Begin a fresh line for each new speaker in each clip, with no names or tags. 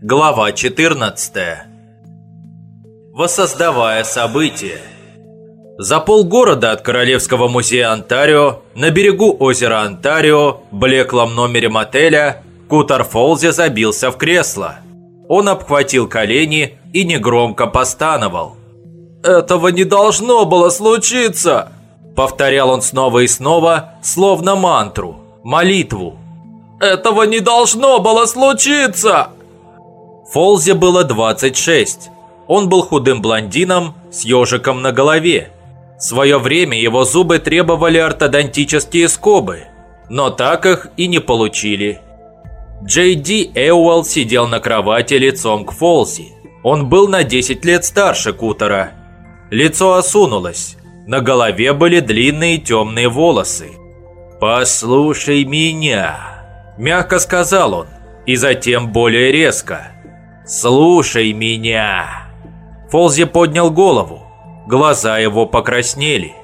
Глава 14 Воссоздавая события За полгорода от Королевского музея Онтарио, на берегу озера Онтарио, в блеклом номере мотеля, Кутер Фолзи забился в кресло. Он обхватил колени и негромко постановал. «Этого не должно было случиться!» Повторял он снова и снова, словно мантру, молитву. «Этого не должно было случиться!» Фолзе было 26. Он был худым блондином с ежиком на голове. В свое время его зубы требовали ортодонтические скобы, но так их и не получили. Джей Ди Эуэлл сидел на кровати лицом к Фолзи. Он был на 10 лет старше Кутера. Лицо осунулось, на голове были длинные темные волосы. «Послушай меня», – мягко сказал он, и затем более резко – «Слушай меня!» Фолзи поднял голову. Глаза его покраснели.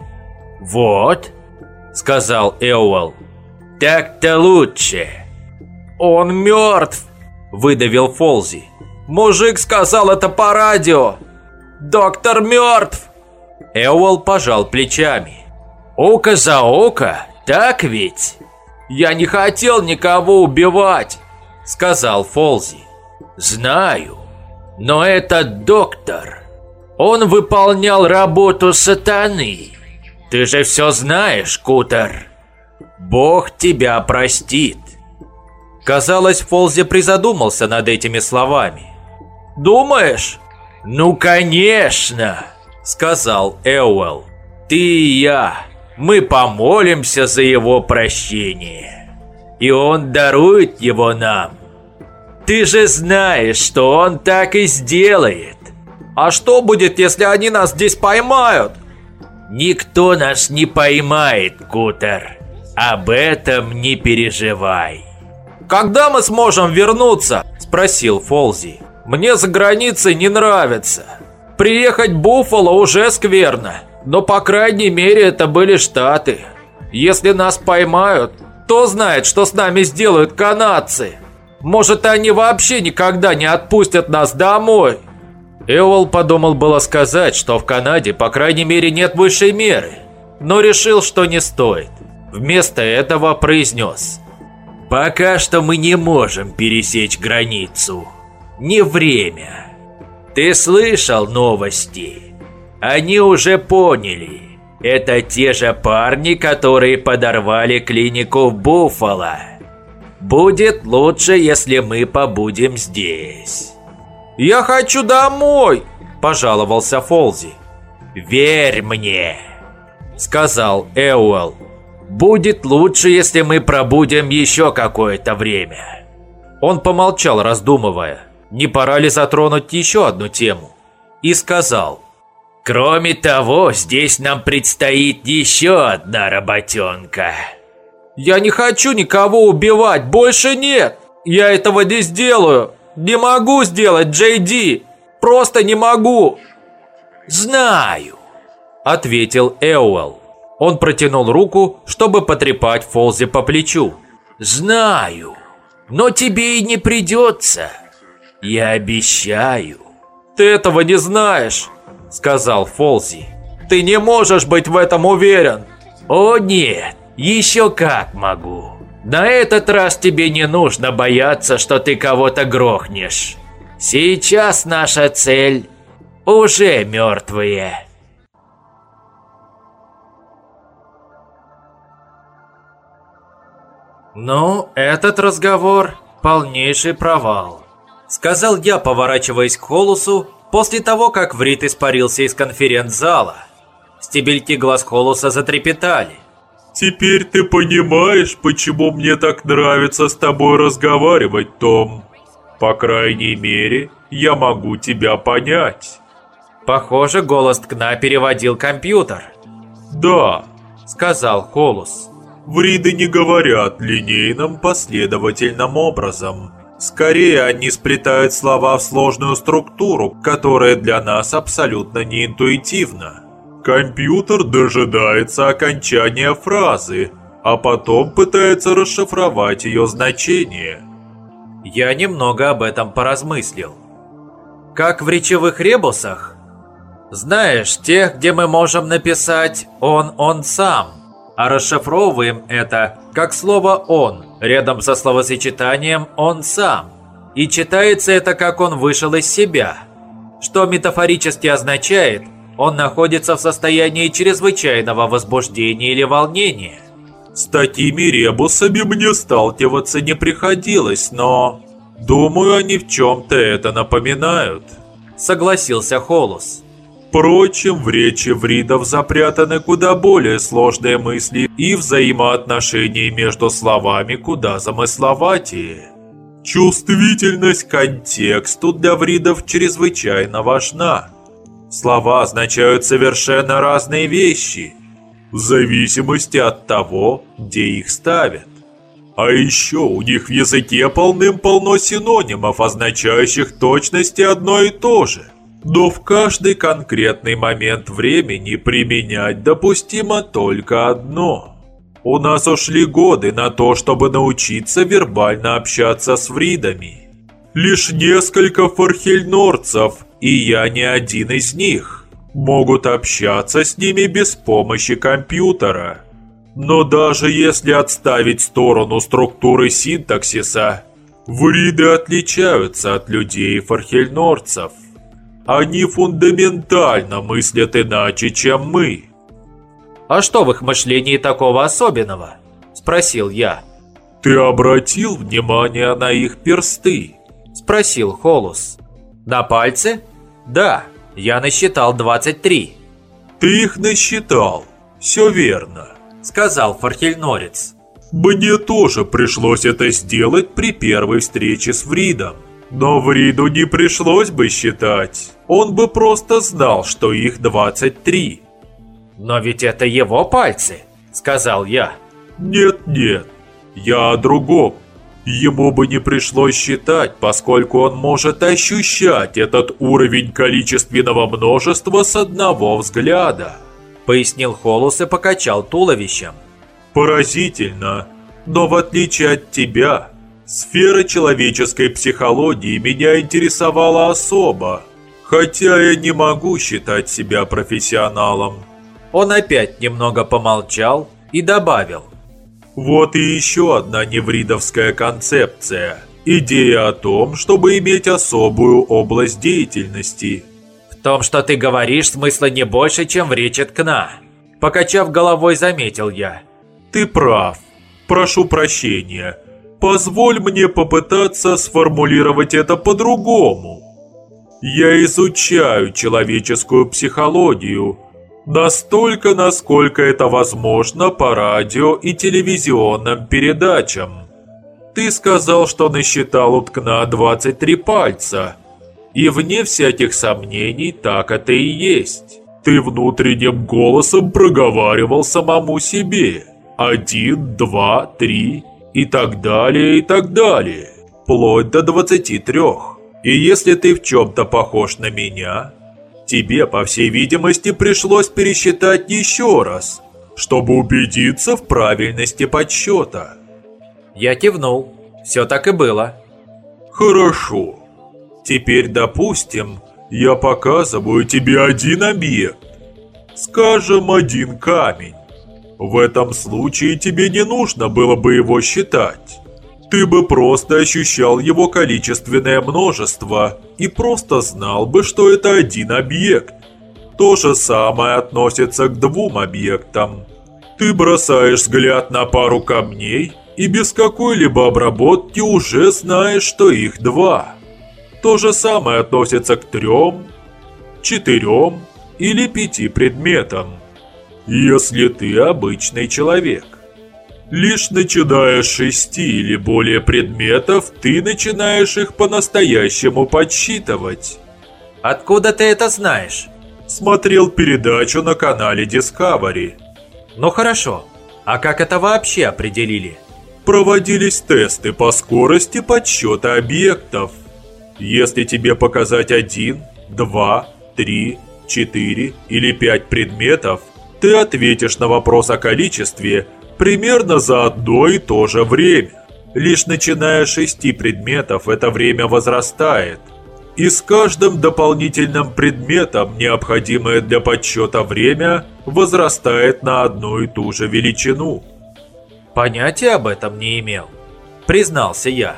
«Вот», — сказал Эуэлл, — «так-то лучше». «Он мертв», — выдавил Фолзи. «Мужик сказал это по радио! Доктор мертв!» Эуэлл пожал плечами. «Око за око, так ведь?» «Я не хотел никого убивать», — сказал Фолзи. Знаю. Но этот доктор, он выполнял работу сатаны. Ты же все знаешь, Кутер. Бог тебя простит. Казалось, Фолзи призадумался над этими словами. «Думаешь?» «Ну, конечно!» – сказал Эуэлл. «Ты и я, мы помолимся за его прощение, и он дарует его нам. Ты же знаешь, что он так и сделает. А что будет, если они нас здесь поймают? Никто нас не поймает, Кутер. Об этом не переживай. Когда мы сможем вернуться? Спросил Фолзи. Мне за границей не нравится. Приехать в Буффало уже скверно. Но по крайней мере это были Штаты. Если нас поймают, кто знает, что с нами сделают канадцы. Может, они вообще никогда не отпустят нас домой?» Эол подумал было сказать, что в Канаде, по крайней мере, нет высшей меры, но решил, что не стоит. Вместо этого произнес. «Пока что мы не можем пересечь границу. Не время. Ты слышал новости? Они уже поняли. Это те же парни, которые подорвали клинику в Буффало». Будет лучше, если мы побудем здесь. Я хочу домой, пожаловался Фолзи. Верь мне, сказал Эуэлл. Будет лучше, если мы пробудем еще какое-то время. Он помолчал, раздумывая, не пора ли затронуть еще одну тему, и сказал. Кроме того, здесь нам предстоит еще одна работенка. Я не хочу никого убивать, больше нет. Я этого не сделаю. Не могу сделать, Джей Ди. Просто не могу. Знаю, ответил Эуэлл. Он протянул руку, чтобы потрепать Фолзи по плечу. Знаю, но тебе и не придется. Я обещаю. Ты этого не знаешь, сказал Фолзи. Ты не можешь быть в этом уверен. О нет, еще как могу. На этот раз тебе не нужно бояться, что ты кого-то грохнешь. Сейчас наша цель уже мертвые. «Ну, этот разговор – полнейший провал», – сказал я, поворачиваясь к Холусу после того, как Врит испарился из конференц-зала. Стебельки глаз Холуса затрепетали.
Теперь ты понимаешь, почему мне так нравится с тобой разговаривать, Том. По крайней мере, я могу тебя понять.
Похоже, голос Ткна переводил компьютер.
Да,
сказал Холус.
Вриды не говорят линейным последовательным образом. Скорее, они сплетают слова в сложную структуру, которая для нас абсолютно неинтуитивна. Компьютер дожидается окончания фразы, а потом пытается расшифровать ее значение.
Я немного об этом поразмыслил. Как в речевых ребусах? Знаешь, тех, где мы можем написать «он, он сам», а расшифровываем это как слово «он» рядом со словосочетанием «он сам». И читается это как «он вышел из себя», что метафорически означает «он находится в состоянии чрезвычайного возбуждения или волнения».
С такими ребусами мне сталкиваться не приходилось, но... Думаю, они в чем-то это напоминают.
Согласился Холус.
Впрочем, в речи вридов запрятаны куда более сложные мысли и взаимоотношения между словами куда замысловатее. Чувствительность к контексту для вридов чрезвычайно важна. Слова означают совершенно разные вещи – в зависимости от того, где их ставят. А еще у них в языке полным-полно синонимов, означающих точности одно и то же. Но в каждый конкретный момент времени применять допустимо только одно. У нас ушли годы на то, чтобы научиться вербально общаться с вридами. Лишь несколько фархельнорцев, и я не один из них могут общаться с ними без помощи компьютера. Но даже если отставить в сторону структуры синтаксиса, вриды отличаются от людей-фархельнорцев. Они фундаментально мыслят иначе, чем мы.
«А что в их мышлении такого особенного?» – спросил я.
«Ты обратил внимание на их персты?»
– спросил Холус. «На пальцы?» «Да». Я насчитал 23.
Ты их насчитал. Все верно,
сказал Фархельнорец.
Мне тоже пришлось это сделать при первой встрече с Вридом. Но Вриду не пришлось бы считать. Он бы просто знал, что их 23.
Но ведь это его пальцы, сказал я.
Нет-нет, я о другом. Ему бы не пришлось считать, поскольку он может ощущать этот уровень количественного множества с одного взгляда.
Пояснил Холус и покачал туловищем.
Поразительно, но в отличие от тебя, сфера человеческой психологии меня интересовала особо. Хотя я не могу считать себя профессионалом.
Он опять немного помолчал и добавил.
Вот и еще одна невридовская концепция. Идея о том, чтобы иметь особую область деятельности.
В том, что ты говоришь, смысла не больше, чем в речи ткна. Покачав головой, заметил я.
Ты прав. Прошу прощения. Позволь мне попытаться сформулировать это по-другому. Я изучаю человеческую психологию Настолько, насколько это возможно по радио и телевизионным передачам. Ты сказал, что насчитал у ткна 23 пальца. И вне всяких сомнений так это и есть. Ты внутренним голосом проговаривал самому себе. Один, два, три и так далее, и так далее. Вплоть до 23. И если ты в чем-то похож на меня, Тебе, по всей видимости, пришлось пересчитать еще раз, чтобы убедиться в правильности подсчета.
Я кивнул. Все так и было.
Хорошо. Теперь, допустим, я показываю тебе один объект. Скажем, один камень. В этом случае тебе не нужно было бы его считать. Ты бы просто ощущал его количественное множество и просто знал бы, что это один объект. То же самое относится к двум объектам. Ты бросаешь взгляд на пару камней и без какой-либо обработки уже знаешь, что их два. То же самое относится к трем, четырем или пяти предметам, если ты обычный человек. Лишь начиная с шести или более предметов, ты начинаешь их по-настоящему подсчитывать.
Откуда ты это знаешь?
Смотрел передачу на канале Discovery.
Ну хорошо. А как это вообще определили?
Проводились тесты по скорости подсчета объектов. Если тебе показать один, два, три, четыре или пять предметов, ты ответишь на вопрос о количестве примерно за одно и то же время. Лишь начиная с шести предметов это время возрастает. И с каждым дополнительным предметом необходимое для подсчета время возрастает на одну и ту же величину.
Понятия об этом не имел, признался я.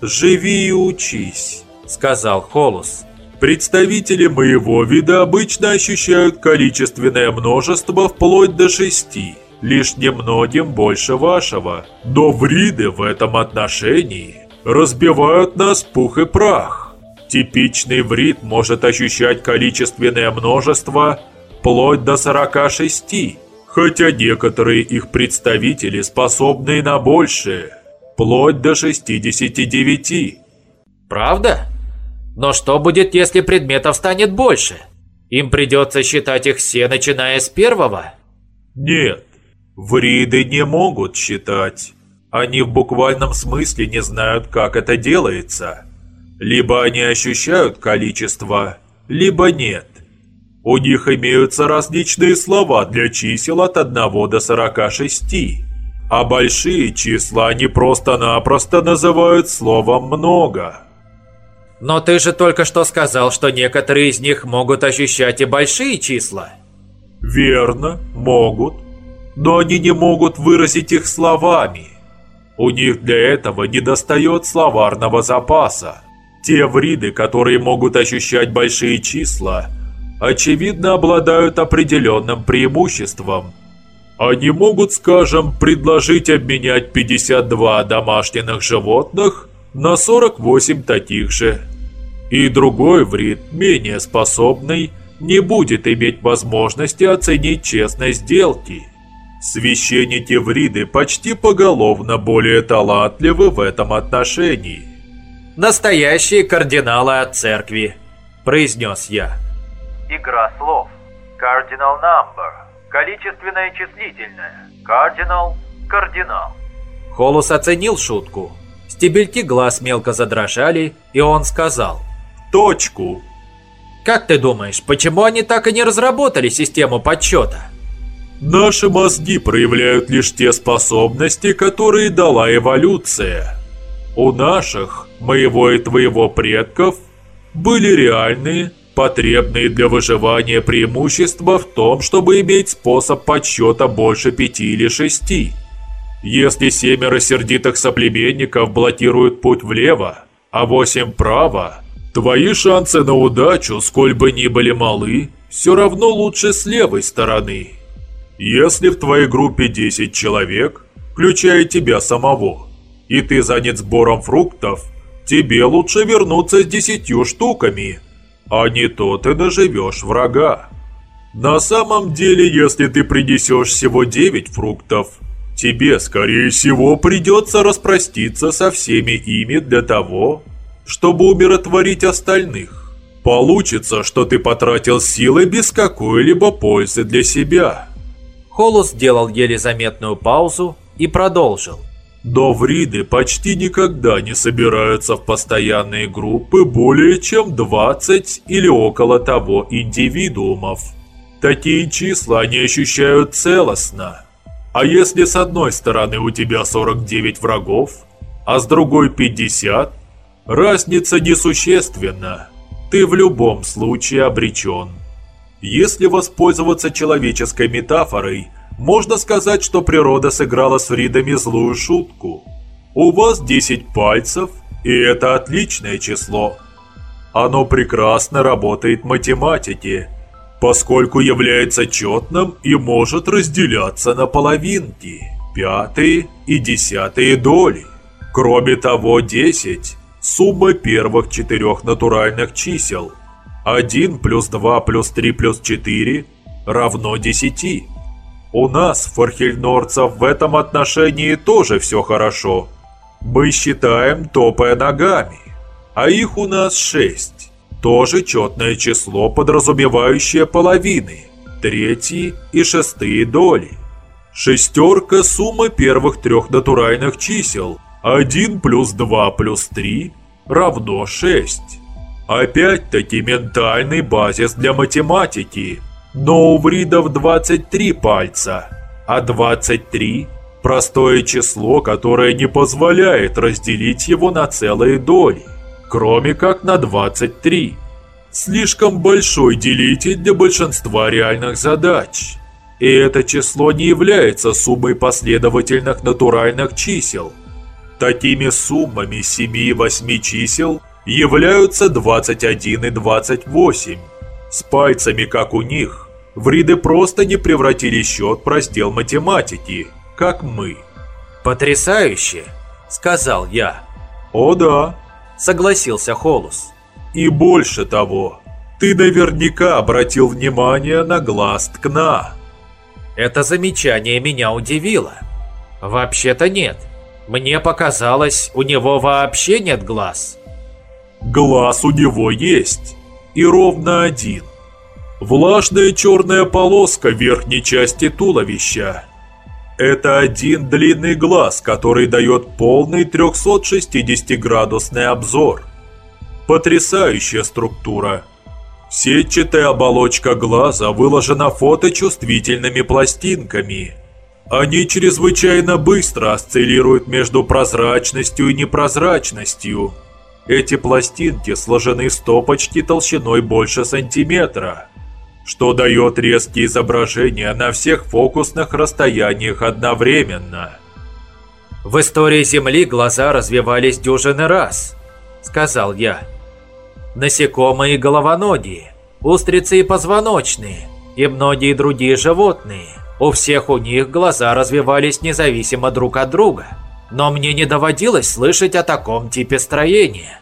«Живи и учись», —
сказал Холус.
Представители моего вида обычно ощущают количественное множество вплоть до шести, лишь немногим больше вашего. Но вриды в этом отношении разбивают нас пух и прах. Типичный врид может ощущать количественное множество вплоть до 46, хотя некоторые их представители способны на большее – вплоть до 69.
Правда? Но что будет, если предметов станет больше? Им придется считать их все, начиная с первого?
Нет, вриды не могут считать. Они в буквальном смысле не знают, как это делается. Либо они ощущают количество, либо нет. У них имеются различные слова для чисел от 1 до 46 а большие числа они просто-напросто называют словом «много».
Но ты же только что сказал, что некоторые из них могут ощущать и большие числа.
Верно, могут. Но они не могут выразить их словами. У них для этого недостает словарного запаса. Те вриды, которые могут ощущать большие числа, очевидно обладают определенным преимуществом – они могут, скажем, предложить обменять 52 домашних животных на 48 таких же. И другой вред, менее способный, не будет иметь возможности оценить честность сделки. Священники вриды почти поголовно более талантливы в этом отношении.
«Настоящие кардиналы от церкви», – произнес я.
Игра слов. Cardinal number. Количественное числительное. Кардинал, кардинал.
Холус оценил шутку. Стебельки глаз мелко задрожали, и он сказал.
«Точку!»
«Как ты думаешь, почему они так и не разработали систему подсчета?»
«Наши мозги проявляют лишь те способности, которые дала эволюция. У наших, моего и твоего предков, были реальные, Потребные для выживания преимущества в том, чтобы иметь способ подсчета больше пяти или шести. Если семеро сердитых соплеменников блокируют путь влево, а восемь вправо, твои шансы на удачу, сколь бы ни были малы, все равно лучше с левой стороны. Если в твоей группе 10 человек, включая тебя самого, и ты занят сбором фруктов, тебе лучше вернуться с десятью штуками – а не то ты наживешь врага. На самом деле, если ты принесешь всего 9 фруктов, тебе, скорее всего, придется распроститься со всеми ими для того, чтобы умиротворить остальных. Получится, что ты потратил силы без какой-либо пользы для себя.
Холос сделал еле заметную паузу и продолжил.
Но вриды почти никогда не собираются в постоянные группы более чем 20 или около того индивидуумов. Такие числа они ощущают целостно. А если с одной стороны у тебя 49 врагов, а с другой 50, разница несущественна. Ты в любом случае обречен. Если воспользоваться человеческой метафорой – можно сказать, что природа сыграла с Фридами злую шутку. У вас 10 пальцев, и это отличное число. Оно прекрасно работает в математике, поскольку является четным и может разделяться на половинки, пятые и десятые доли. Кроме того, 10 – сумма первых четырех натуральных чисел. 1 плюс 2 плюс 3 плюс 4 равно 10. У нас, фархельнорцев, в этом отношении тоже все хорошо. Мы считаем, топая ногами. А их у нас шесть. Тоже четное число, подразумевающее половины, третьи и шестые доли. Шестерка – сумма первых трех натуральных чисел. 1 плюс 2 плюс 3 равно 6. Опять-таки ментальный базис для математики – но у вридов 23 пальца, а 23 Простое число, которое не позволяет разделить его на целые доли, кроме как на 23. Слишком большой делитель для большинства реальных задач. И это число не является суммой последовательных натуральных чисел. Такими суммами 7 и 8 чисел являются 21 и 28. С пальцами, как у них, вриды просто не превратили счет в раздел математики – как мы.
«Потрясающе!» – сказал я.
«О да!»
– согласился Холус.
«И больше того, ты наверняка обратил внимание на глаз ткна».
Это замечание меня удивило. Вообще-то нет. Мне показалось, у него вообще нет глаз.
Глаз у него есть. И ровно один. Влажная черная полоска верхней части туловища. Это один длинный глаз, который дает полный 360-градусный обзор. Потрясающая структура. Сетчатая оболочка глаза выложена фоточувствительными пластинками. Они чрезвычайно быстро осциллируют между прозрачностью и непрозрачностью. Эти пластинки сложены стопочки толщиной больше сантиметра что дает резкие изображения на всех фокусных расстояниях одновременно.
«В истории Земли глаза развивались дюжины раз», — сказал я. «Насекомые и головоногие, устрицы и позвоночные, и многие другие животные. У всех у них глаза развивались независимо друг от друга. Но мне не доводилось слышать о таком типе строения».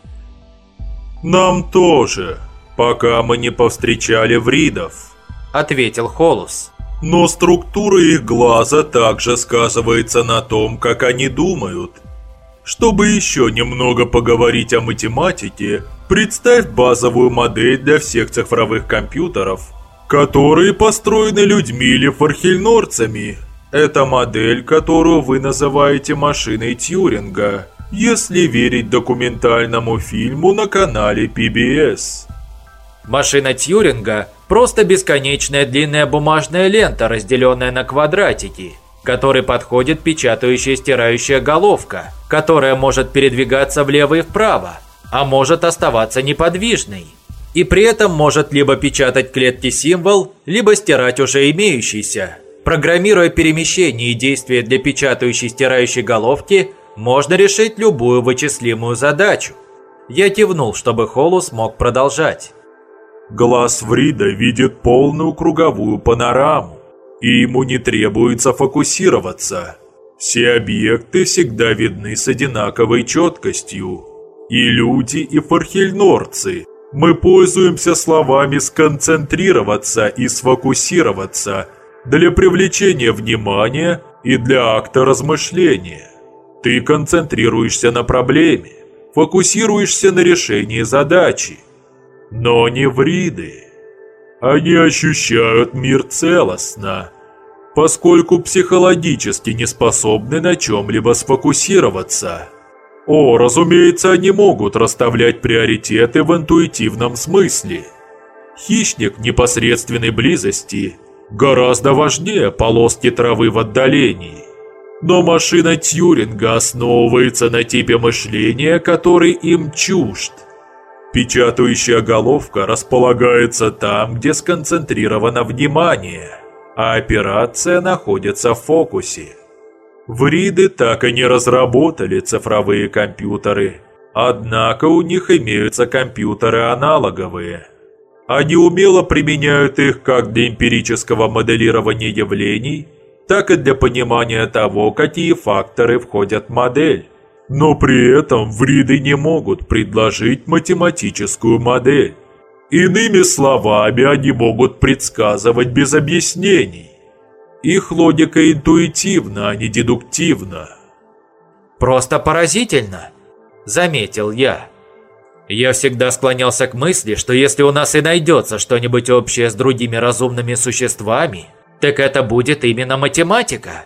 «Нам тоже», «Пока мы не повстречали вридов», —
ответил Холус.
«Но структура их глаза также сказывается на том, как они думают. Чтобы еще немного поговорить о математике, представь базовую модель для всех цифровых компьютеров, которые построены людьми или фархельнорцами. Это модель, которую вы называете машиной Тьюринга, если верить документальному фильму на канале PBS.
Машина Тьюринга – просто бесконечная длинная бумажная лента, разделенная на квадратики, которой подходит печатающая стирающая головка, которая может передвигаться влево и вправо, а может оставаться неподвижной. И при этом может либо печатать клетки символ, либо стирать уже имеющийся. Программируя перемещение и действия для печатающей стирающей головки, можно решить любую вычислимую задачу. Я кивнул, чтобы Холус мог продолжать.
Глаз Врида видит полную круговую панораму, и ему не требуется фокусироваться. Все объекты всегда видны с одинаковой четкостью. И люди, и фархельнорцы. Мы пользуемся словами «сконцентрироваться» и «сфокусироваться» для привлечения внимания и для акта размышления. Ты концентрируешься на проблеме, фокусируешься на решении задачи – но не вриды. Они ощущают мир целостно, поскольку психологически не способны на чем-либо сфокусироваться. О, разумеется, они могут расставлять приоритеты в интуитивном смысле. Хищник непосредственной близости гораздо важнее полоски травы в отдалении. Но машина Тьюринга основывается на типе мышления, который им чужд – Печатающая головка располагается там, где сконцентрировано внимание, а операция находится в фокусе. Вриды так и не разработали цифровые компьютеры, однако у них имеются компьютеры аналоговые. Они умело применяют их как для эмпирического моделирования явлений, так и для понимания того, какие факторы входят в модель. Но при этом вриды не могут предложить математическую модель. Иными словами, они могут предсказывать без объяснений. Их логика интуитивна, а не дедуктивна.
«Просто поразительно», – заметил я. Я всегда склонялся к мысли, что если у нас и найдется что-нибудь общее с другими разумными существами, так это будет именно математика.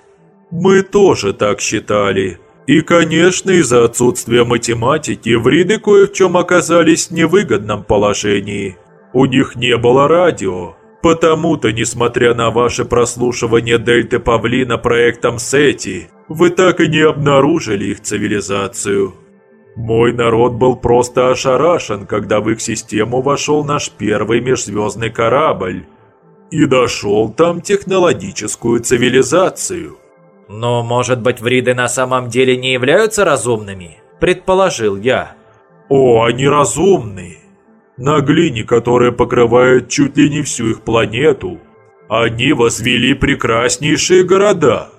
Мы тоже так считали. И, конечно, из-за отсутствия математики вриды кое в чем оказались в невыгодном положении. У них не было радио. Потому-то, несмотря на ваше прослушивание Дельты Павлина проектом Сети, Вы так и не обнаружили их цивилизацию. Мой народ был просто ошарашен, когда в их систему вошел наш первый межзвездный корабль и дошел там технологическую цивилизацию.
Но, может быть, вриды на самом деле не являются разумными? Предположил я.
О, они разумные. На глине, которая покрывает чуть ли не всю их планету, они возвели прекраснейшие города.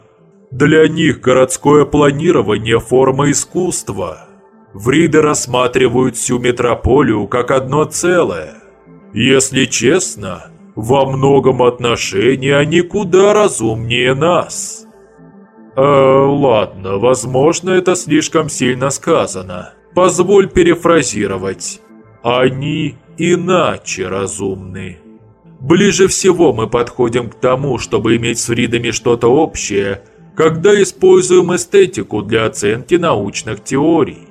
Для них городское планирование – форма искусства. Вриды рассматривают всю метрополию как одно целое. Если честно, во многом отношении они куда разумнее нас. Э, ладно, возможно, это слишком сильно сказано. Позволь перефразировать. Они иначе разумны. Ближе всего мы подходим к тому, чтобы иметь с Фридами что-то общее, когда используем эстетику для оценки научных теорий.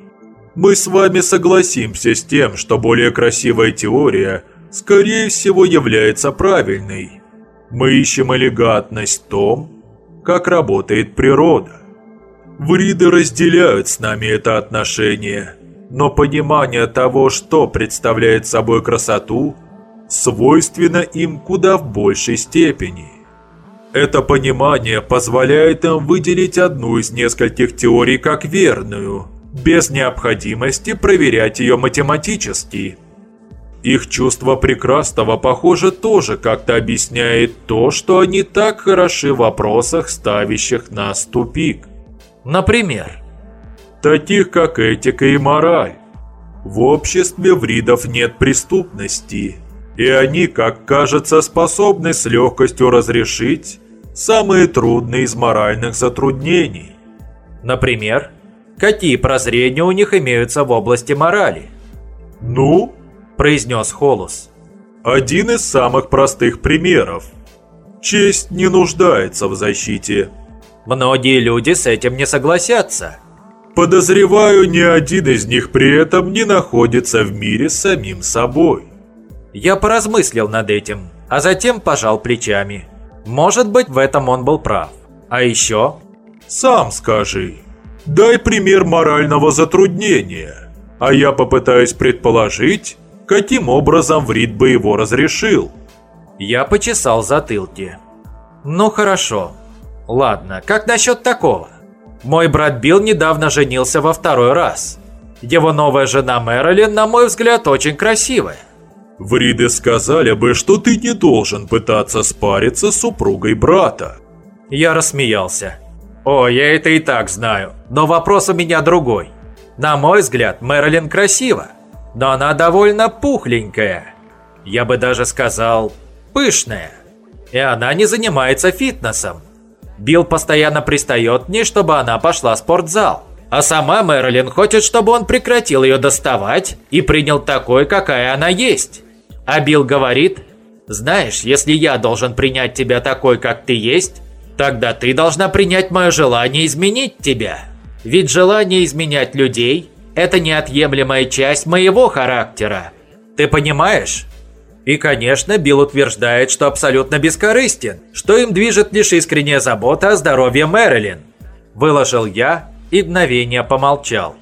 Мы с вами согласимся с тем, что более красивая теория, скорее всего, является правильной. Мы ищем элегантность в том, как работает природа. Вриды разделяют с нами это отношение, но понимание того, что представляет собой красоту, свойственно им куда в большей степени. Это понимание позволяет им выделить одну из нескольких теорий как верную, без необходимости проверять ее математически. Их чувство прекрасного, похоже, тоже как-то объясняет то, что они так хороши в вопросах, ставящих нас в тупик.
Например?
Таких, как этика и мораль. В обществе вридов нет преступности, и они, как кажется, способны с легкостью разрешить самые трудные из моральных затруднений.
Например? Какие прозрения у них имеются в области морали?
«Ну?»
– произнес Холос.
«Один из самых простых примеров. Честь не нуждается в защите».
Многие люди с этим не согласятся.
Подозреваю, ни один из них при этом не находится в мире с самим собой.
Я поразмыслил над этим, а затем пожал плечами. Может быть, в этом он был прав. А еще...
Сам скажи. Дай пример морального затруднения, а я попытаюсь предположить, каким образом Врид бы его разрешил.
Я почесал затылки. Ну хорошо. Ладно, как насчет такого? Мой брат Билл недавно женился во второй раз. Его новая жена Мэрилин, на мой взгляд, очень красивая.
Вриды сказали бы, что ты не должен пытаться спариться с супругой брата.
Я рассмеялся. О, я это и так знаю. Но вопрос у меня другой. На мой взгляд, Мэрилин красива, но она довольно пухленькая. Я бы даже сказал, пышная. И она не занимается фитнесом. Билл постоянно пристает к ней, чтобы она пошла в спортзал. А сама Мэрилин хочет, чтобы он прекратил ее доставать и принял такой, какая она есть. А Билл говорит, знаешь, если я должен принять тебя такой, как ты есть, Тогда ты должна принять мое желание изменить тебя. Ведь желание изменять людей – это неотъемлемая часть моего характера. Ты понимаешь? И, конечно, Билл утверждает, что абсолютно бескорыстен, что им движет лишь искренняя забота о здоровье Мэрилин. Выложил я и мгновение помолчал.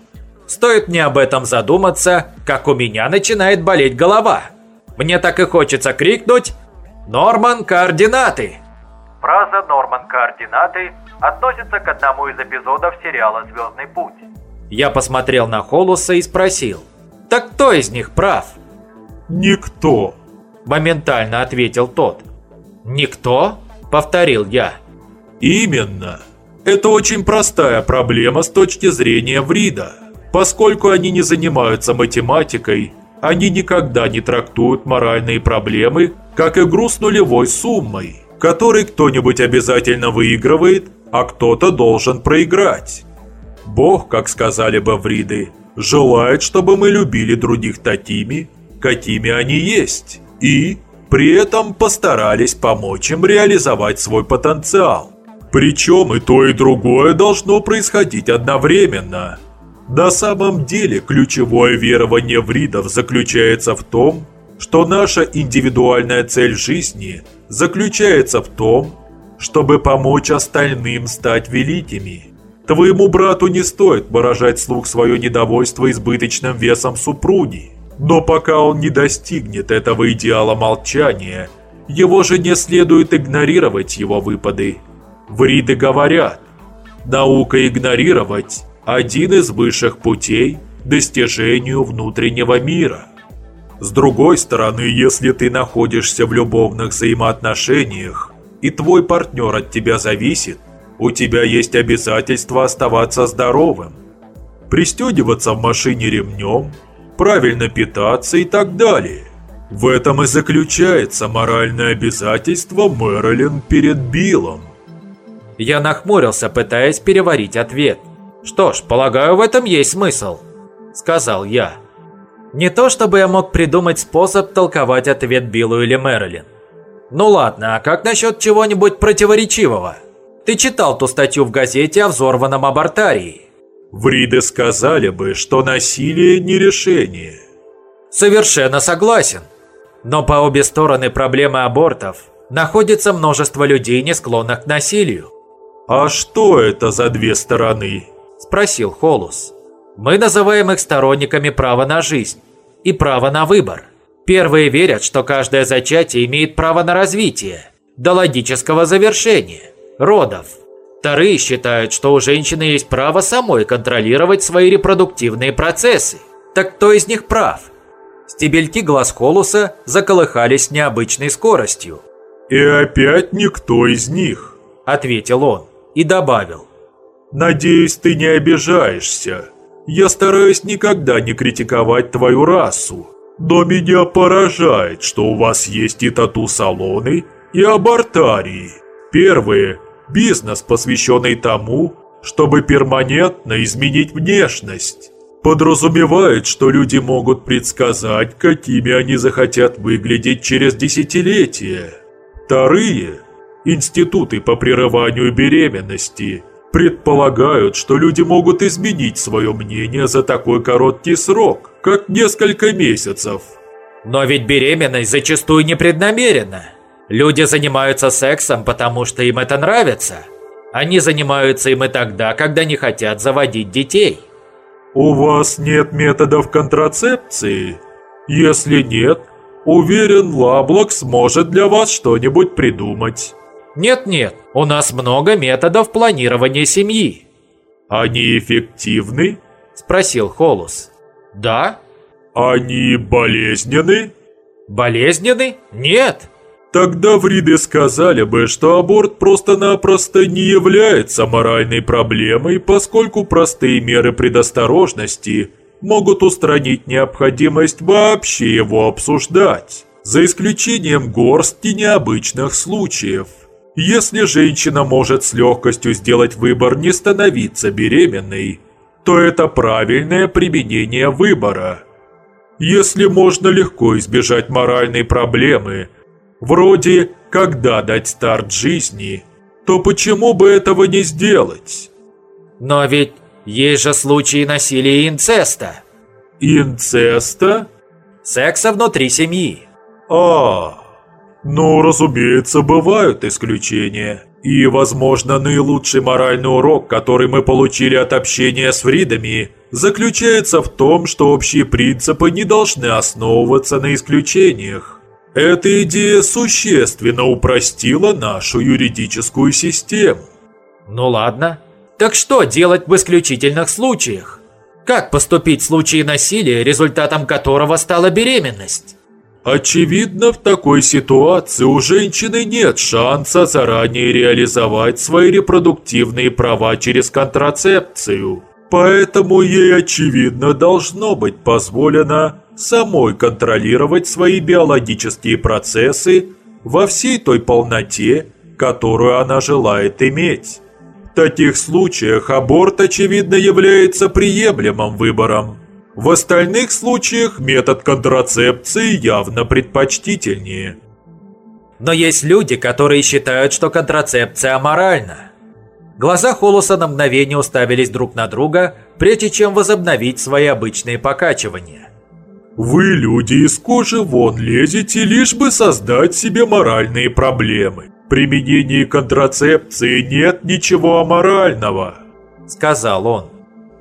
Стоит мне об этом задуматься, как у меня начинает болеть голова. Мне так и хочется крикнуть «Норман, координаты!»
Фраза «Норман координаты» относится к одному из эпизодов сериала «Звездный путь».
Я посмотрел на Холуса и спросил. «Так кто из них прав?»
«Никто», –
моментально ответил тот. «Никто?» – повторил я.
«Именно. Это очень простая проблема с точки зрения Врида. Поскольку они не занимаются математикой, они никогда не трактуют моральные проблемы как игру с нулевой суммой который кто-нибудь обязательно выигрывает, а кто-то должен проиграть. Бог, как сказали бы вриды, желает, чтобы мы любили других такими, какими они есть, и при этом постарались помочь им реализовать свой потенциал. Причем и то, и другое должно происходить одновременно. На самом деле ключевое верование вридов заключается в том, что наша индивидуальная цель жизни заключается в том, чтобы помочь остальным стать великими. Твоему брату не стоит выражать слух свое недовольство избыточным весом супруги. Но пока он не достигнет этого идеала молчания, его же не следует игнорировать его выпады. Вриды говорят, наука игнорировать – один из высших путей достижению внутреннего мира. С другой стороны, если ты находишься в любовных взаимоотношениях, и твой партнер от тебя зависит, у тебя есть обязательство оставаться здоровым. Пристегиваться в машине ремнем, правильно питаться и так далее. В этом и заключается моральное обязательство Мэрилин перед Биллом.
Я нахмурился, пытаясь переварить ответ. «Что ж, полагаю, в этом есть смысл», — сказал я. Не то чтобы я мог придумать способ толковать ответ Биллу или Мэрилин. Ну ладно, а как насчет чего-нибудь противоречивого? Ты читал ту статью в газете о взорванном абортарии?
Вриды сказали бы, что насилие не решение.
Совершенно согласен. Но по обе стороны проблемы абортов находится множество людей, не склонных к насилию.
«А что это за две стороны?»
– спросил Холус. «Мы называем их сторонниками права на жизнь и права на выбор. Первые верят, что каждое зачатие имеет право на развитие, до логического завершения, родов. Вторые считают, что у женщины есть право самой контролировать свои репродуктивные процессы. Так кто из них прав? Стебельки глаз Холуса заколыхались с необычной скоростью.
«И опять никто из них», –
ответил он и добавил.
«Надеюсь, ты не обижаешься. Я стараюсь никогда не критиковать твою расу, но меня поражает, что у вас есть и тату-салоны, и абортарии. Первые – бизнес, посвященный тому, чтобы перманентно изменить внешность. Подразумевает, что люди могут предсказать, какими они захотят выглядеть через десятилетия. Вторые – институты по прерыванию беременности – предполагают, что люди могут изменить свое мнение за такой короткий срок, как несколько месяцев.
Но ведь беременность зачастую непреднамеренна. Люди занимаются сексом, потому что им это нравится. Они занимаются им и тогда, когда не хотят заводить детей.
У вас нет методов контрацепции? Если нет, уверен, Лаблок сможет для вас что-нибудь придумать.
Нет-нет, у нас много методов планирования семьи.
Они эффективны?
Спросил Холус. Да.
Они болезненны?
Болезненны? Нет.
Тогда вриды сказали бы, что аборт просто-напросто не является моральной проблемой, поскольку простые меры предосторожности могут устранить необходимость вообще его обсуждать, за исключением горсти необычных случаев. Если женщина может с легкостью сделать выбор не становиться беременной, то это правильное применение выбора. Если можно легко избежать моральной проблемы, вроде «когда дать старт жизни», то почему бы этого не сделать?
Но ведь есть же случаи насилия и инцеста.
Инцеста?
Секса внутри семьи.
А, но, разумеется, бывают исключения. И, возможно, наилучший моральный урок, который мы получили от общения с Фридами, заключается в том, что общие принципы не должны основываться на исключениях. Эта идея существенно упростила нашу юридическую систему.
Ну ладно. Так что делать в исключительных случаях? Как поступить в случае насилия, результатом которого стала беременность?
Очевидно, в такой ситуации у женщины нет шанса заранее реализовать свои репродуктивные права через контрацепцию. Поэтому ей, очевидно, должно быть позволено самой контролировать свои биологические процессы во всей той полноте, которую она желает иметь. В таких случаях аборт, очевидно, является приемлемым выбором. В остальных случаях метод контрацепции явно предпочтительнее.
Но есть люди, которые считают, что контрацепция аморальна. Глаза Холоса на мгновение уставились друг на друга, прежде чем возобновить свои обычные покачивания.
«Вы, люди из кожи, вон лезете, лишь бы создать себе моральные проблемы. В применении контрацепции нет ничего аморального.
– сказал он.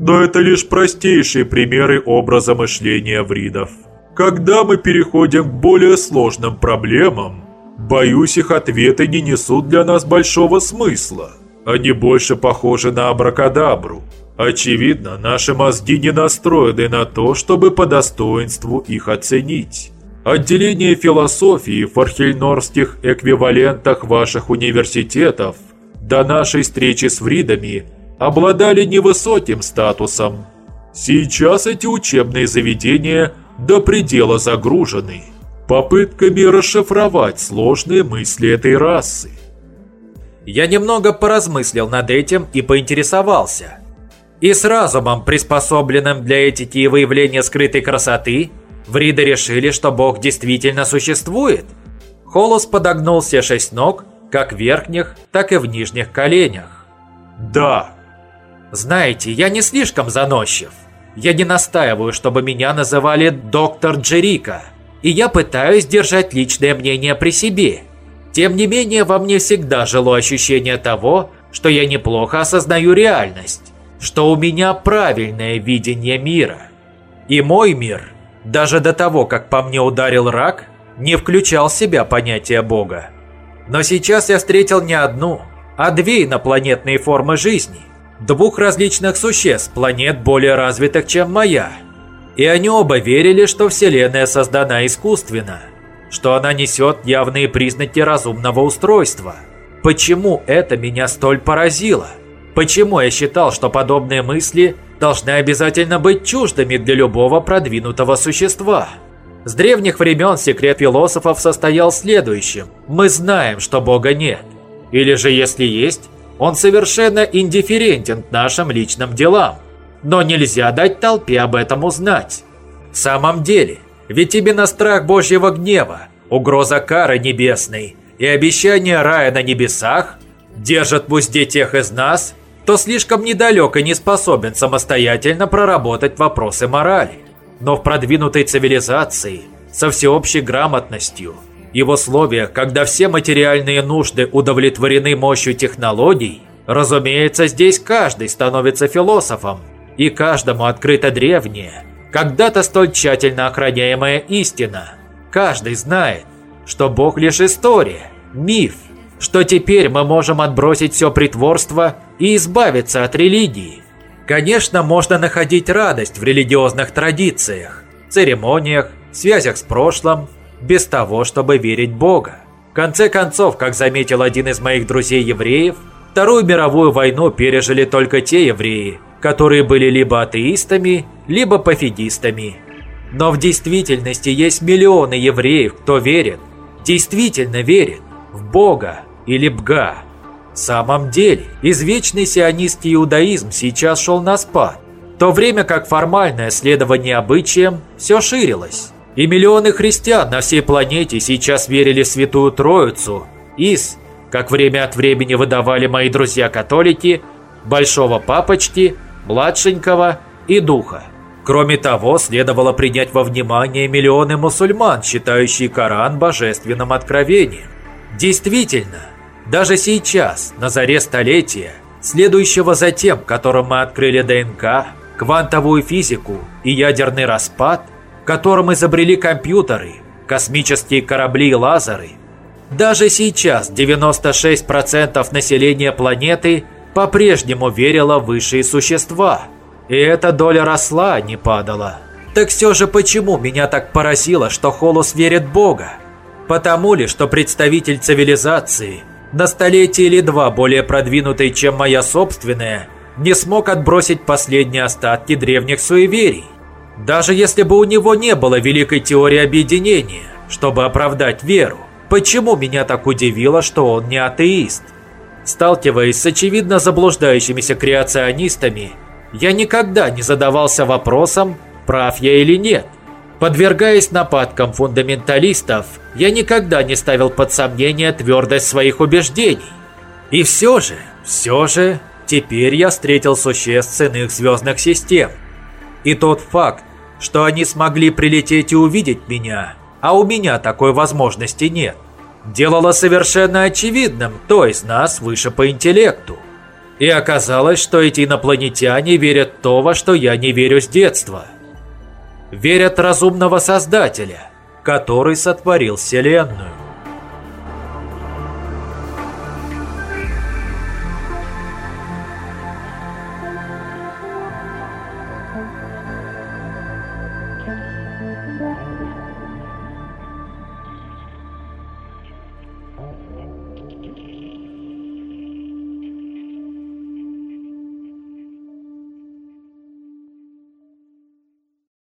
Но это лишь простейшие примеры образа мышления вридов. Когда мы переходим к более сложным проблемам, боюсь, их ответы не несут для нас большого смысла. Они больше похожи на абракадабру. Очевидно, наши мозги не настроены на то, чтобы по достоинству их оценить. Отделение философии в архельнорских эквивалентах ваших университетов до нашей встречи с вридами обладали невысоким статусом. Сейчас эти учебные заведения до предела загружены попытками расшифровать сложные мысли этой расы.
Я немного поразмыслил над этим и поинтересовался. И с разумом, приспособленным для этики и выявления скрытой красоты, Вриды решили, что Бог действительно существует. Холос подогнул все шесть ног, как в верхних, так и в нижних коленях.
Да.
Знаете, я не слишком заносчив. Я не настаиваю, чтобы меня называли доктор Джерика. И я пытаюсь держать личное мнение при себе. Тем не менее, во мне всегда жило ощущение того, что я неплохо осознаю реальность, что у меня правильное видение мира. И мой мир, даже до того, как по мне ударил рак, не включал в себя понятие Бога. Но сейчас я встретил не одну, а две инопланетные формы жизни, двух различных существ, планет более развитых, чем моя. И они оба верили, что Вселенная создана искусственно – что она несет явные признаки разумного устройства. Почему это меня столь поразило? Почему я считал, что подобные мысли должны обязательно быть чуждыми для любого продвинутого существа? С древних времен секрет философов состоял в следующем. Мы знаем, что Бога нет. Или же, если есть, он совершенно индифферентен к нашим личным делам. Но нельзя дать толпе об этом узнать. В самом деле – ведь именно страх Божьего гнева, угроза кары небесной и обещание рая на небесах держат в узде тех из нас, кто слишком недалек и не способен самостоятельно проработать вопросы морали. Но в продвинутой цивилизации, со всеобщей грамотностью и в условиях, когда все материальные нужды удовлетворены мощью технологий, разумеется, здесь каждый становится философом, и каждому открыто древнее – когда-то столь тщательно охраняемая истина. Каждый знает, что Бог лишь история, миф, что теперь мы можем отбросить все притворство и избавиться от религии. Конечно, можно находить радость в религиозных традициях, церемониях, связях с прошлым, без того, чтобы верить Бога. В конце концов, как заметил один из моих друзей-евреев, Вторую мировую войну пережили только те евреи, которые были либо атеистами, либо пофигистами. Но в действительности есть миллионы евреев, кто верит, действительно верит в Бога или Бга. В самом деле, извечный сионистский иудаизм сейчас шел на спад, в то время как формальное следование обычаям все ширилось. И миллионы христиан на всей планете сейчас верили в Святую Троицу из как время от времени выдавали мои друзья-католики, большого папочки, младшенького и духа. Кроме того, следовало принять во внимание миллионы мусульман, считающие Коран божественным откровением. Действительно, даже сейчас, на заре столетия, следующего за тем, которым мы открыли ДНК, квантовую физику и ядерный распад, которым изобрели компьютеры, космические корабли и лазеры, даже сейчас 96% населения планеты по-прежнему верило в высшие существа. И эта доля росла, а не падала. Так все же почему меня так поразило, что Холос верит Бога? Потому ли, что представитель цивилизации, на столетие или два более продвинутый, чем моя собственная, не смог отбросить последние остатки древних суеверий? Даже если бы у него не было великой теории объединения, чтобы оправдать веру, Почему меня так удивило, что он не атеист? Сталкиваясь с очевидно заблуждающимися креационистами, я никогда не задавался вопросом, прав я или нет. Подвергаясь нападкам фундаменталистов, я никогда не ставил под сомнение твердость своих убеждений. И все же, все же, теперь я встретил существ иных звездных систем. И тот факт, что они смогли прилететь и увидеть меня, а у меня такой возможности нет, делало совершенно очевидным, кто из нас выше по интеллекту. И оказалось, что эти инопланетяне верят в то, во что я не верю с детства. Верят разумного Создателя, который сотворил Вселенную.